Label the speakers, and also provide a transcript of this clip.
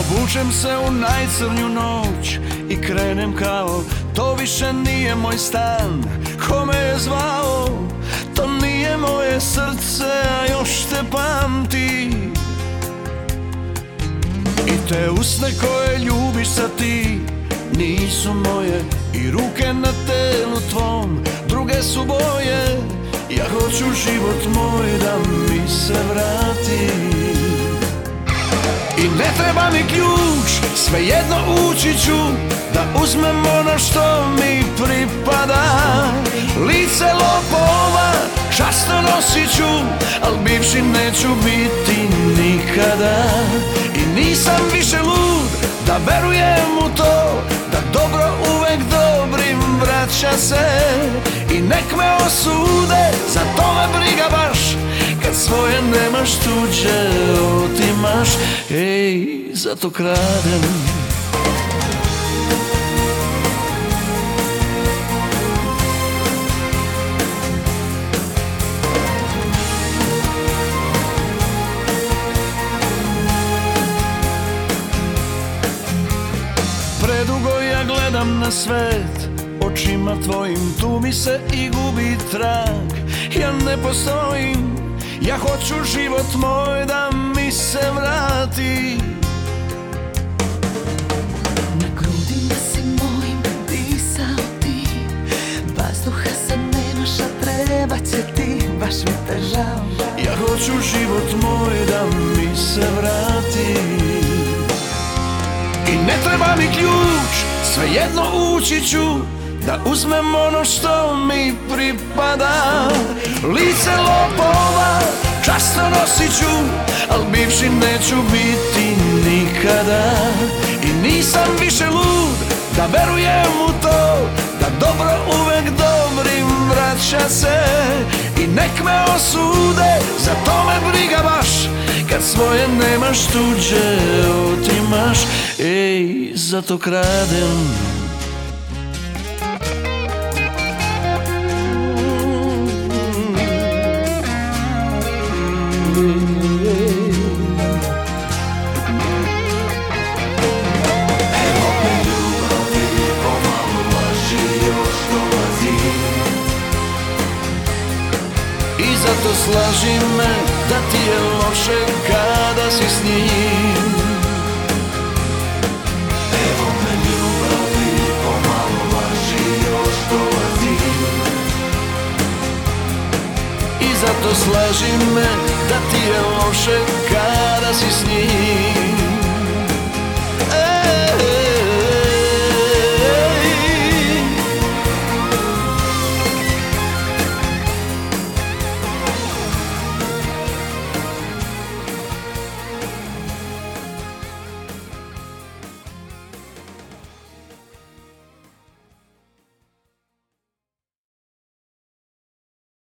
Speaker 1: Obučem se u najcrnju noć i krenem kao To više nije moj stan, ko me je zvao? To nije moje srce, a još te pamti. I te usne koje ljubiš sa ti Nisu moje. I ruke na telu tvom Druge su boje. Ja hoću život moj da mi se vrati I ne treba mi ključ, svejedno ući ću Da uzmem ono što mi pripada. Lice lopova, časno nosit ću Al bivši neću biti nikada. I nisam više lud da verujem u to Da dobro uvek dobrim vraća se. I nek me osude, za to me briga baš svoje nemaš tuđe otimaš. Ej, zato kradem. Predugo ja gledam na svet Očima tvojim tu mi se i gubi trag. Ja ne postojim Ja hoću život moj da mi se vrati.
Speaker 2: Na grudima si mojim disao ti? Vazduha se nemaš, a treba će ti? Baš mi te žao.
Speaker 1: Ja hoću život moj da mi se vrati. I ne treba mi ključ, svejedno ući ću Da uzmem ono što mi pripada. Lice lopova, časno nosit ću Al bivši neću biti nikada. I nisam više lud da verujem u to Da dobro uvek dobrim vraća se. I nek me osude, za to me briga baš Kad svoje nemaš tuđe otimaš. Ej, zato kradem Zato slaži me da ti je loše kada si s njim. Evo me ljubavi, pomalo važi još dolazi I zato slaži me da ti je loše kada si s njim